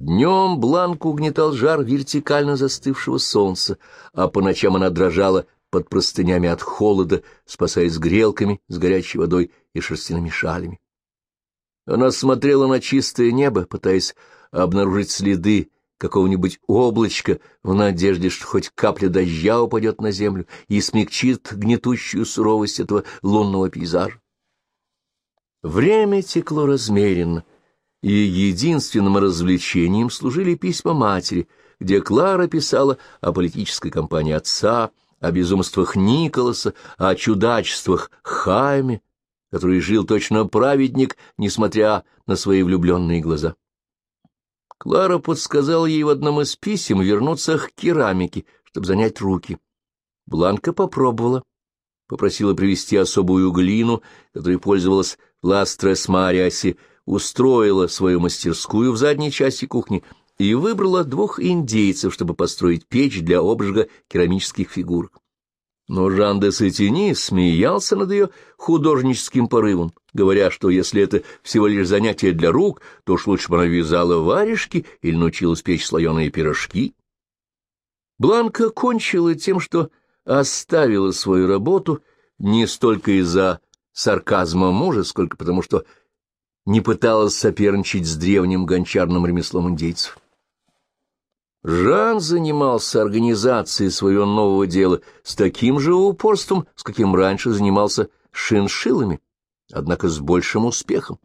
Днем Бланку угнетал жар вертикально застывшего солнца, а по ночам она дрожала под простынями от холода, спасаясь грелками с горячей водой и шерстяными шалями. Она смотрела на чистое небо, пытаясь обнаружить следы какого-нибудь облачка в надежде, что хоть капля дождя упадет на землю и смягчит гнетущую суровость этого лунного пейзажа. Время текло размеренно, и единственным развлечением служили письма матери, где Клара писала о политической кампании отца, о безумствах Николаса, о чудачествах Хайме, который жил точно праведник, несмотря на свои влюбленные глаза. Клара подсказала ей в одном из писем вернуться к керамике, чтобы занять руки. Бланка попробовала, попросила привезти особую глину, которой пользовалась Ластрес Мариаси, устроила свою мастерскую в задней части кухни и выбрала двух индейцев, чтобы построить печь для обжига керамических фигурок. Но Жан де Сетини смеялся над ее художническим порывом, говоря, что если это всего лишь занятие для рук, то уж лучше бы она вязала варежки или научилась печь слоеные пирожки. Бланка кончила тем, что оставила свою работу не столько из-за сарказма мужа, сколько потому, что не пыталась соперничать с древним гончарным ремеслом индейцев. Жан занимался организацией своего нового дела с таким же упорством, с каким раньше занимался шиншиллами, однако с большим успехом.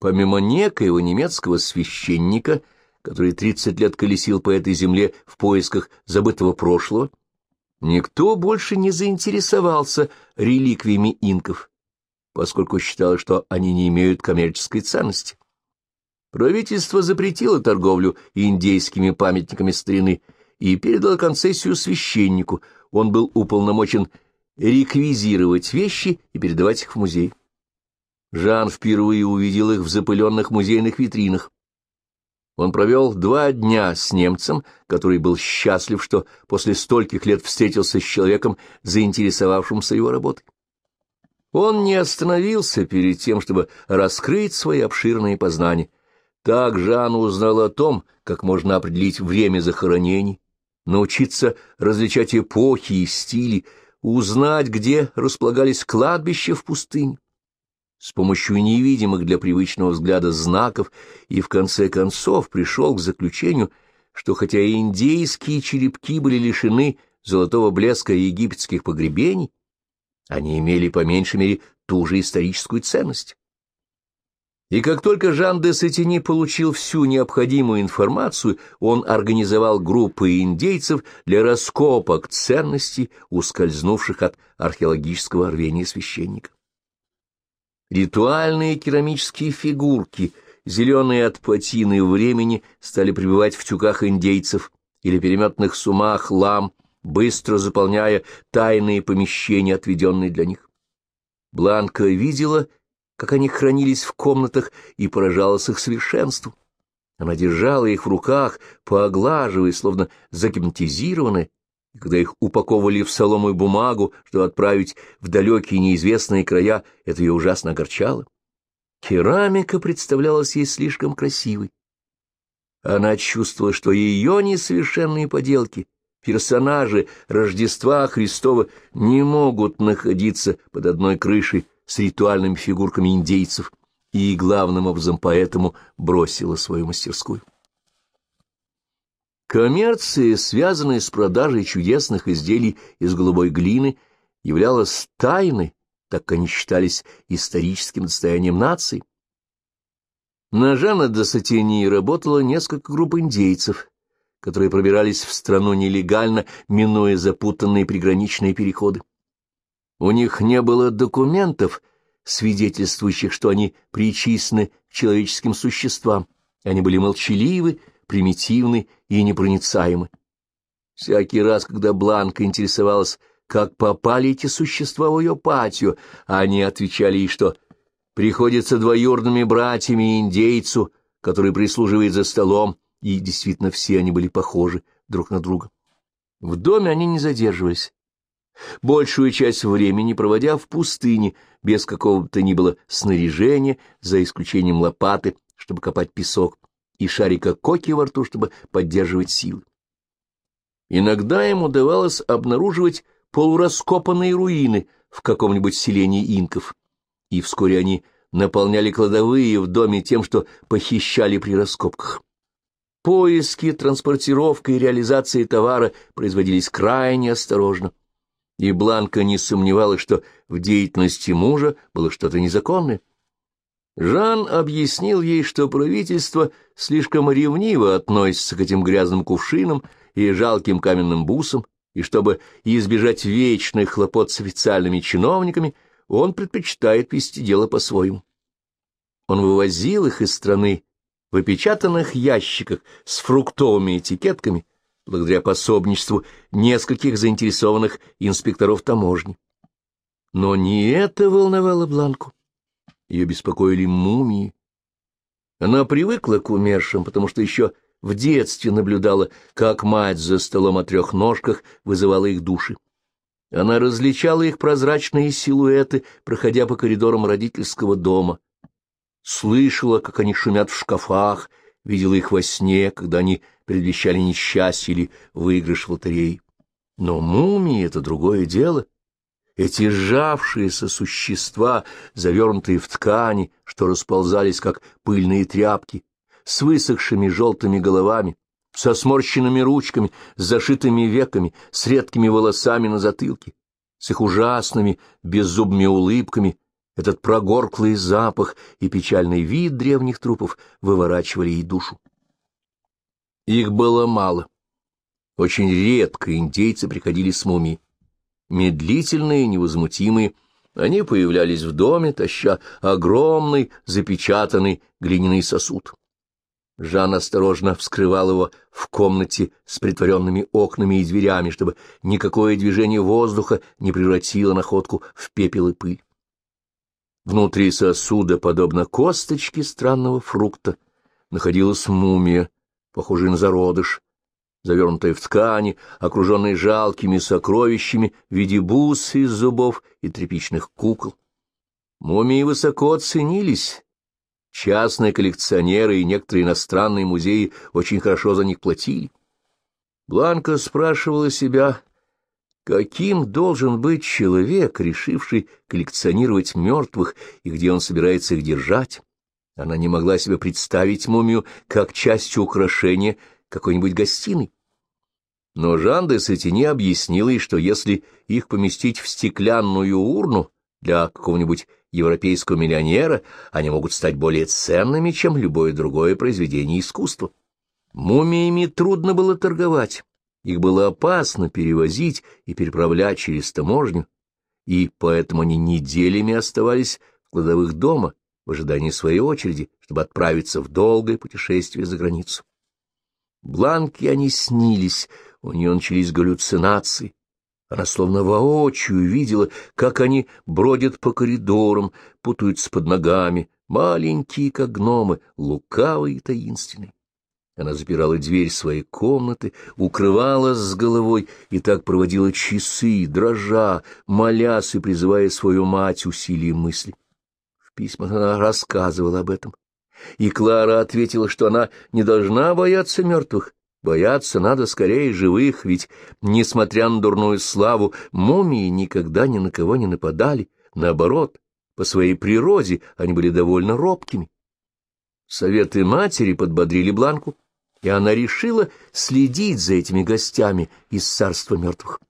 Помимо некоего немецкого священника, который тридцать лет колесил по этой земле в поисках забытого прошлого, никто больше не заинтересовался реликвиями инков, поскольку считал, что они не имеют коммерческой ценности. Правительство запретило торговлю индейскими памятниками старины и передало концессию священнику. Он был уполномочен реквизировать вещи и передавать их в музей. Жан впервые увидел их в запыленных музейных витринах. Он провел два дня с немцем, который был счастлив, что после стольких лет встретился с человеком, заинтересовавшимся его работой. Он не остановился перед тем, чтобы раскрыть свои обширные познания — так Жан узнал о том, как можно определить время захоронений, научиться различать эпохи и стили, узнать, где располагались кладбища в пустыне, с помощью невидимых для привычного взгляда знаков, и в конце концов пришел к заключению, что хотя индейские черепки были лишены золотого блеска египетских погребений, они имели по меньшей мере ту же историческую ценность. И как только Жан де Сетини получил всю необходимую информацию, он организовал группы индейцев для раскопок ценностей, ускользнувших от археологического рвения священника. Ритуальные керамические фигурки, зеленые от патины времени, стали пребывать в тюках индейцев или переметных сумах лам, быстро заполняя тайные помещения, отведенные для них. Бланка видела как они хранились в комнатах, и поражалась их совершенству. Она держала их в руках, пооглаживая, словно загипнотизированная, и когда их упаковывали в солому и бумагу, чтобы отправить в далекие неизвестные края, это ее ужасно огорчало. Керамика представлялась ей слишком красивой. Она чувствовала, что ее несовершенные поделки, персонажи Рождества Христова не могут находиться под одной крышей с ритуальными фигурками индейцев и, главным образом, поэтому бросила свою мастерскую. Коммерция, связанная с продажей чудесных изделий из голубой глины, являлась тайной, так как они считались историческим достоянием нации. На Жана де Сатини работало несколько групп индейцев, которые пробирались в страну нелегально, минуя запутанные приграничные переходы. У них не было документов, свидетельствующих, что они причислены к человеческим существам. Они были молчаливы, примитивны и непроницаемы. Всякий раз, когда Бланка интересовалась, как попали эти существа в ее патию, они отвечали ей, что приходится двоюродными братьями индейцу, который прислуживает за столом, и действительно все они были похожи друг на друга. В доме они не задерживались большую часть времени проводя в пустыне, без какого-то ни было снаряжения, за исключением лопаты, чтобы копать песок, и шарика коки во рту, чтобы поддерживать силы. Иногда им удавалось обнаруживать полураскопанные руины в каком-нибудь селении инков, и вскоре они наполняли кладовые в доме тем, что похищали при раскопках. Поиски, транспортировка и реализация товара производились крайне осторожно, и Бланка не сомневалась, что в деятельности мужа было что-то незаконное. Жан объяснил ей, что правительство слишком ревниво относится к этим грязным кувшинам и жалким каменным бусам, и чтобы избежать вечных хлопот с официальными чиновниками, он предпочитает вести дело по-своему. Он вывозил их из страны в опечатанных ящиках с фруктовыми этикетками, благодаря пособничеству нескольких заинтересованных инспекторов таможни. Но не это волновало Бланку. Ее беспокоили мумии. Она привыкла к умершим, потому что еще в детстве наблюдала, как мать за столом о трех ножках вызывала их души. Она различала их прозрачные силуэты, проходя по коридорам родительского дома. Слышала, как они шумят в шкафах, видела их во сне, когда они предвещали несчастье или выигрыш в лотерее. Но мумии — это другое дело. Эти сжавшиеся существа, завернутые в ткани, что расползались, как пыльные тряпки, с высохшими желтыми головами, со сморщенными ручками, с зашитыми веками, с редкими волосами на затылке, с их ужасными беззубыми улыбками, этот прогорклый запах и печальный вид древних трупов выворачивали ей душу. Их было мало. Очень редко индейцы приходили с мумией. Медлительные, невозмутимые, они появлялись в доме, таща огромный запечатанный глиняный сосуд. Жан осторожно вскрывал его в комнате с притворенными окнами и дверями, чтобы никакое движение воздуха не превратило находку в пепел и пыль. Внутри сосуда, подобно косточке странного фрукта, находилась мумия, похожая на зародыш, завернутая в ткани, окруженная жалкими сокровищами в виде бус из зубов и тряпичных кукол. Мумии высоко ценились. Частные коллекционеры и некоторые иностранные музеи очень хорошо за них платили. Бланка спрашивала себя, каким должен быть человек, решивший коллекционировать мертвых, и где он собирается их держать. Она не могла себе представить мумию как часть украшения какой-нибудь гостиной. Но Жан де Сатини объяснил ей, что если их поместить в стеклянную урну для какого-нибудь европейского миллионера, они могут стать более ценными, чем любое другое произведение искусства. Мумиями трудно было торговать, их было опасно перевозить и переправлять через таможню, и поэтому они неделями оставались в кладовых дома в ожидании своей очереди, чтобы отправиться в долгое путешествие за границу. Бланки они снились, у нее начались галлюцинации. Она словно воочию видела, как они бродят по коридорам, путаются под ногами, маленькие, как гномы, лукавые и таинственные. Она запирала дверь своей комнаты, укрывалась с головой и так проводила часы, дрожа, молясь и призывая свою мать усилием мысли. В письмах она рассказывала об этом. И Клара ответила, что она не должна бояться мертвых, бояться надо скорее живых, ведь, несмотря на дурную славу, мумии никогда ни на кого не нападали, наоборот, по своей природе они были довольно робкими. Советы матери подбодрили Бланку, и она решила следить за этими гостями из царства мертвых.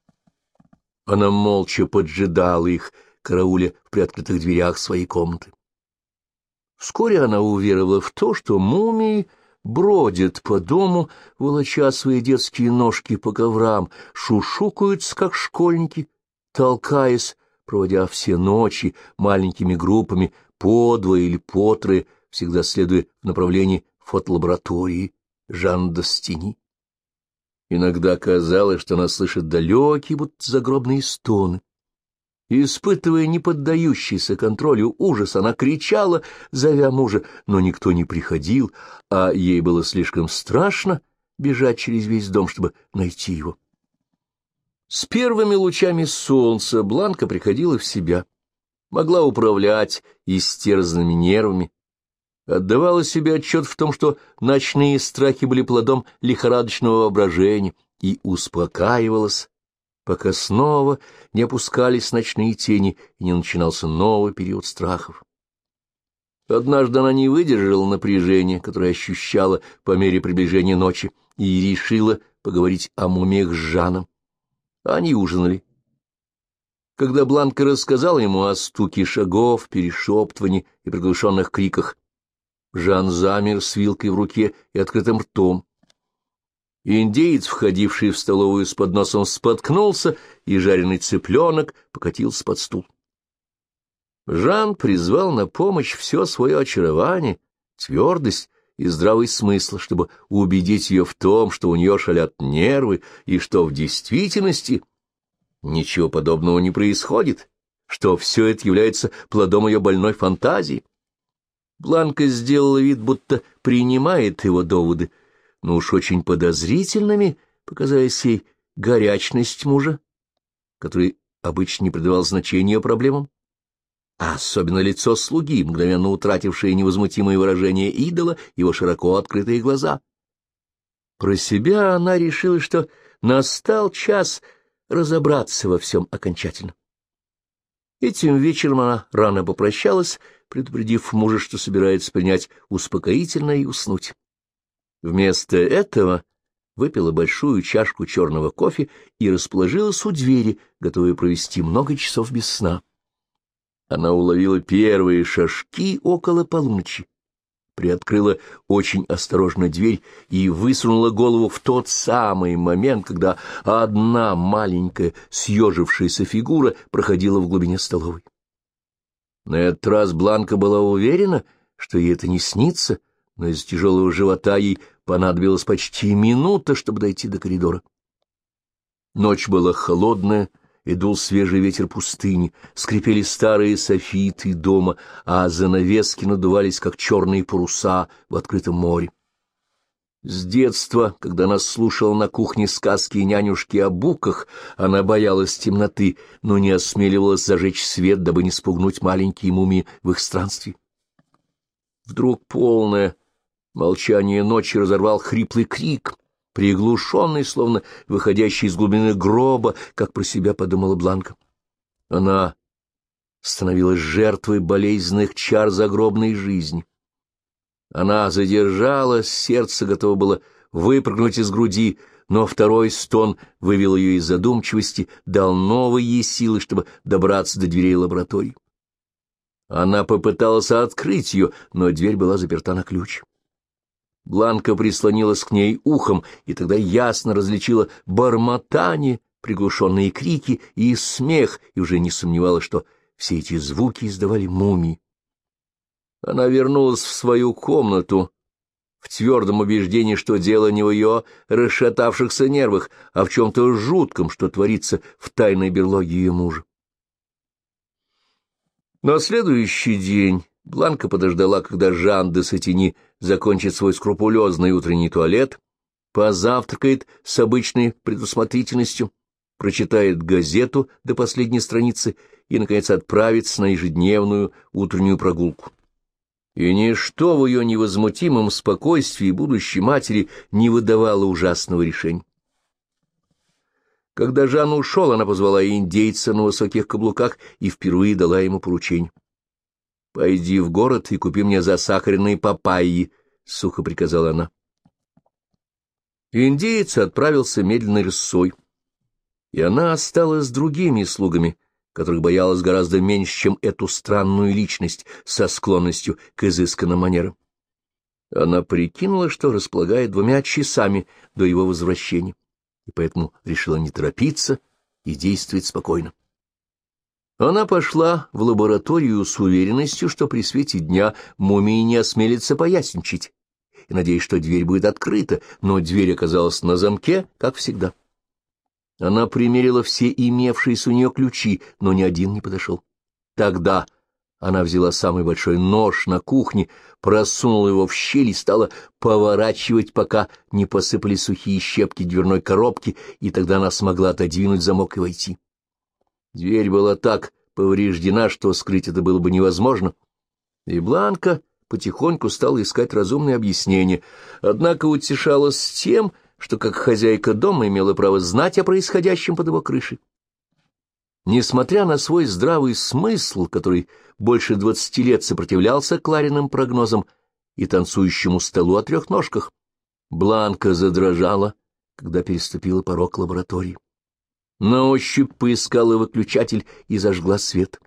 Она молча поджидала их, карауля в приоткрытых дверях своей комнаты. Вскоре она уверовала в то, что мумии бродят по дому, волоча свои детские ножки по коврам, шушукаются, как школьники, толкаясь, проводя все ночи маленькими группами по двое или по трое, всегда следуя в направлении фотолаборатории Жан Достини. Иногда казалось, что она слышит далекие, будто загробные стоны. Испытывая неподдающийся контролю ужас, она кричала, зовя мужа, но никто не приходил, а ей было слишком страшно бежать через весь дом, чтобы найти его. С первыми лучами солнца Бланка приходила в себя, могла управлять истерзанными нервами. Отдавала себе отчет в том, что ночные страхи были плодом лихорадочного воображения, и успокаивалась, пока снова не опускались ночные тени и не начинался новый период страхов. Однажды она не выдержала напряжения, которое ощущала по мере приближения ночи, и решила поговорить о мумиях с Жаном. Они ужинали. Когда Бланка рассказала ему о стуке шагов, перешептывании и приглушенных криках, Жан замер с вилкой в руке и открытым ртом. Индеец, входивший в столовую с подносом, споткнулся, и жареный цыпленок покатился под стул. Жан призвал на помощь все свое очарование, твердость и здравый смысл, чтобы убедить ее в том, что у нее шалят нервы, и что в действительности ничего подобного не происходит, что все это является плодом ее больной фантазии. Бланка сделала вид, будто принимает его доводы, но уж очень подозрительными показалась ей горячность мужа, который обычно не придавал значения проблемам, а особенно лицо слуги, мгновенно утратившее невозмутимое выражение идола, его широко открытые глаза. Про себя она решила, что настал час разобраться во всем окончательно. Этим вечером она рано попрощалась, предупредив мужа, что собирается принять успокоительное и уснуть. Вместо этого выпила большую чашку черного кофе и расположилась у двери, готовая провести много часов без сна. Она уловила первые шажки около полуночи, приоткрыла очень осторожно дверь и высунула голову в тот самый момент, когда одна маленькая съежившаяся фигура проходила в глубине столовой. На этот раз Бланка была уверена, что ей это не снится, но из тяжелого живота ей понадобилась почти минута, чтобы дойти до коридора. Ночь была холодная, и дул свежий ветер пустыни, скрипели старые софиты дома, а занавески надувались, как черные паруса в открытом море. С детства, когда она слушала на кухне сказки и нянюшки о буках, она боялась темноты, но не осмеливалась зажечь свет, дабы не спугнуть маленькие мумии в их странстве. Вдруг полное молчание ночи разорвал хриплый крик, приглушенный, словно выходящий из глубины гроба, как про себя подумала Бланка. Она становилась жертвой болезненных чар загробной жизни. Она задержалась, сердце готово было выпрыгнуть из груди, но второй стон вывел ее из задумчивости, дал новые силы, чтобы добраться до дверей лаборатории. Она попыталась открыть ее, но дверь была заперта на ключ. Бланка прислонилась к ней ухом, и тогда ясно различила бормотание, приглушенные крики и смех, и уже не сомневалась, что все эти звуки издавали мумии. Она вернулась в свою комнату в твердом убеждении, что дело не в ее расшатавшихся нервах, а в чем-то жутком, что творится в тайной берлоге ее мужа. На следующий день Бланка подождала, когда Жан де Сатини закончит свой скрупулезный утренний туалет, позавтракает с обычной предусмотрительностью, прочитает газету до последней страницы и, наконец, отправится на ежедневную утреннюю прогулку. И ничто в ее невозмутимом спокойствии будущей матери не выдавало ужасного решения. Когда Жан ушел, она позвала индейца на высоких каблуках и впервые дала ему поручение. — Пойди в город и купи мне засахаренные папайи, — сухо приказала она. Индеец отправился медленной рысой, и она осталась с другими слугами — которых боялась гораздо меньше, чем эту странную личность со склонностью к изысканным манерам. Она прикинула, что располагает двумя часами до его возвращения, и поэтому решила не торопиться и действовать спокойно. Она пошла в лабораторию с уверенностью, что при свете дня мумии не осмелится поясничать, и надеясь, что дверь будет открыта, но дверь оказалась на замке, как всегда. Она примерила все имевшиеся у нее ключи, но ни один не подошел. Тогда она взяла самый большой нож на кухне, просунула его в щель и стала поворачивать, пока не посыпали сухие щепки дверной коробки, и тогда она смогла отодвинуть замок и войти. Дверь была так повреждена, что скрыть это было бы невозможно, и Бланка потихоньку стала искать разумное объяснение, однако утешалась тем, что как хозяйка дома имела право знать о происходящем под его крышей. Несмотря на свой здравый смысл, который больше двадцати лет сопротивлялся Клариным прогнозам и танцующему столу о трех ножках, Бланка задрожала, когда переступила порог лаборатории. На ощупь поискала выключатель и зажгла свет.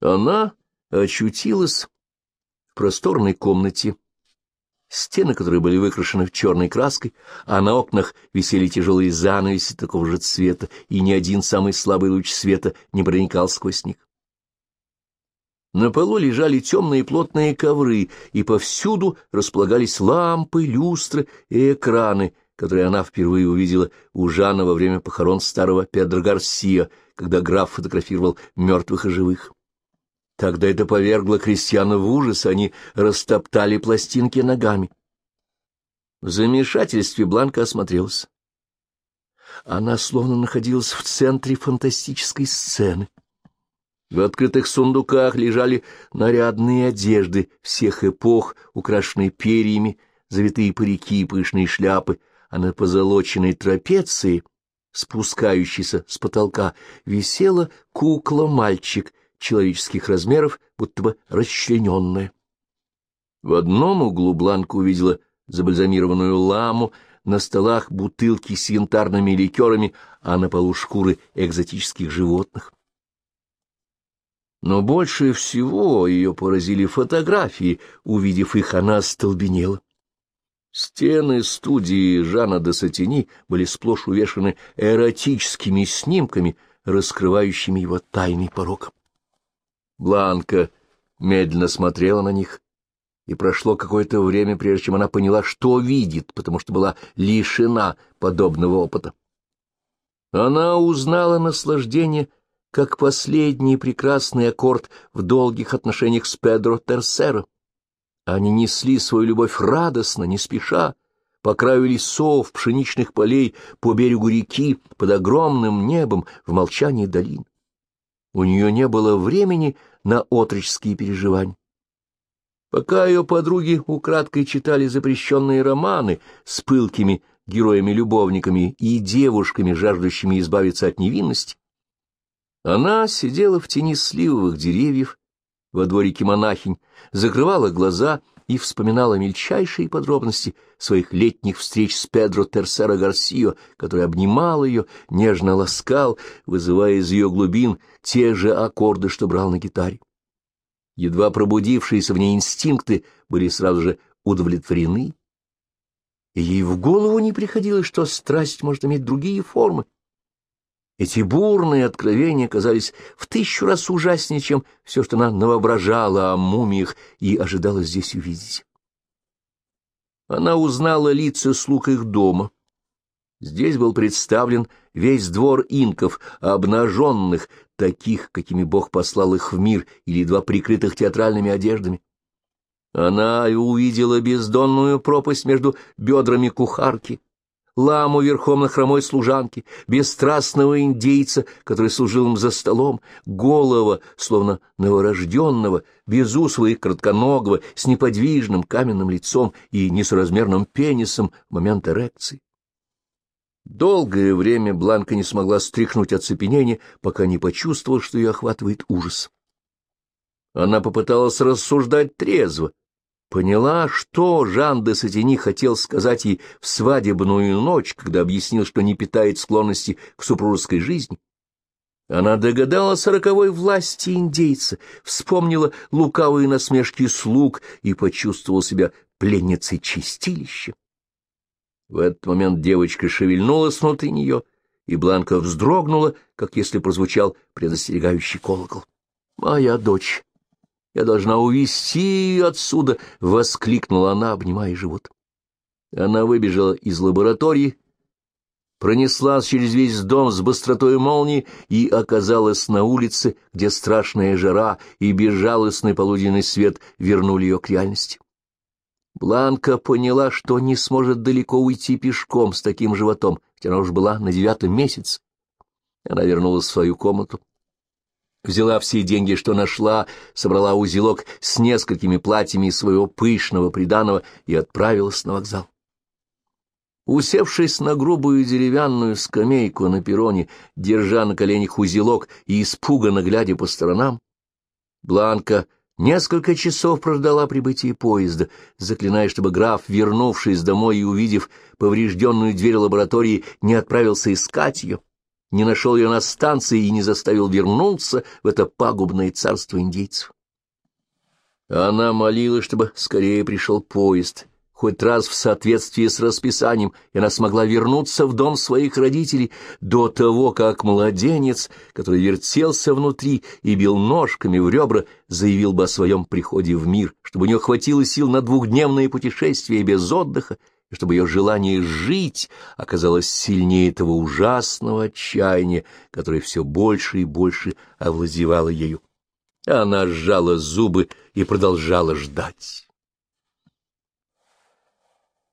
Она очутилась в просторной комнате, стены которой были выкрашены черной краской, а на окнах висели тяжелые занавеси такого же цвета, и ни один самый слабый луч света не проникал сквозь них. На полу лежали темные плотные ковры, и повсюду располагались лампы, люстры и экраны, которые она впервые увидела у Жана во время похорон старого Педро Гарсия, когда граф фотографировал мертвых и живых. Тогда это повергло крестьян в ужас, они растоптали пластинки ногами. В замешательстве Бланка осмотрелась. Она словно находилась в центре фантастической сцены. В открытых сундуках лежали нарядные одежды всех эпох, украшенные перьями, завитые парики и пышные шляпы, а на позолоченной трапеции, спускающейся с потолка, висела кукла-мальчик человеческих размеров, будто бы расчлененная. В одном углу Бланка увидела забальзамированную ламу, на столах бутылки с янтарными ликерами, а на полу шкуры экзотических животных. Но больше всего ее поразили фотографии. Увидев их, она остолбенела. Стены студии Жана де Сатини были сплошь увешаны эротическими снимками, раскрывающими его тайный порог. Бланка медленно смотрела на них, и прошло какое-то время, прежде чем она поняла, что видит, потому что была лишена подобного опыта. Она узнала наслаждение как последний прекрасный аккорд в долгих отношениях с Педро Терсеро. Они несли свою любовь радостно, не спеша, по краю лесов, пшеничных полей, по берегу реки, под огромным небом, в молчании долин. У нее не было времени на отроческие переживания. Пока ее подруги украдкой читали запрещенные романы с пылкими героями-любовниками и девушками, жаждущими избавиться от невинности, она сидела в тени сливовых деревьев во дворике монахинь, закрывала глаза и вспоминала мельчайшие подробности своих летних встреч с Педро Терсера Гарсио, который обнимал ее, нежно ласкал, вызывая из ее глубин те же аккорды, что брал на гитаре. Едва пробудившиеся в ней инстинкты были сразу же удовлетворены, и ей в голову не приходилось, что страсть может иметь другие формы. Эти бурные откровения казались в тысячу раз ужаснее, чем все, что она навоображала о мумиях и ожидала здесь увидеть. Она узнала лица слуг их дома. Здесь был представлен весь двор инков, обнаженных, таких, какими Бог послал их в мир, или едва прикрытых театральными одеждами. Она увидела бездонную пропасть между бедрами кухарки, ламу верхом на хромой служанке, бесстрастного индейца, который служил им за столом, голова, словно новорожденного, безусого и кратконогого, с неподвижным каменным лицом и несоразмерным пенисом в момент эрекции. Долгое время Бланка не смогла стряхнуть оцепенение, пока не почувствовала, что ее охватывает ужас. Она попыталась рассуждать трезво, Поняла, что Жан де Сатини хотел сказать ей в свадебную ночь, когда объяснил, что не питает склонности к супружеской жизни. Она догадалась о роковой власти индейца, вспомнила лукавые насмешки слуг и почувствовала себя пленницей чистилища. В этот момент девочка шевельнулась внутри нее, и Бланка вздрогнула, как если прозвучал предостерегающий колокол. «Моя дочь!» Я должна увести ее отсюда! — воскликнула она, обнимая живот. Она выбежала из лаборатории, пронеслась через весь дом с быстротой молнии и оказалась на улице, где страшная жара и безжалостный полуденный свет вернули ее к реальности. Бланка поняла, что не сможет далеко уйти пешком с таким животом, ведь она уж была на девятом месяце. Она вернулась в свою комнату взяла все деньги, что нашла, собрала узелок с несколькими платьями своего пышного приданого и отправилась на вокзал. Усевшись на грубую деревянную скамейку на перроне, держа на коленях узелок и испуганно глядя по сторонам, Бланка несколько часов прождала прибытие поезда, заклиная, чтобы граф, вернувшись домой и увидев поврежденную дверь лаборатории, не отправился искать ее не нашел ее на станции и не заставил вернуться в это пагубное царство индейцев. Она молила, чтобы скорее пришел поезд, хоть раз в соответствии с расписанием, и она смогла вернуться в дом своих родителей до того, как младенец, который вертелся внутри и бил ножками в ребра, заявил бы о своем приходе в мир, чтобы у нее хватило сил на двухдневное путешествие без отдыха и чтобы ее желание жить оказалось сильнее этого ужасного отчаяния, которое все больше и больше овладевало ею. Она сжала зубы и продолжала ждать.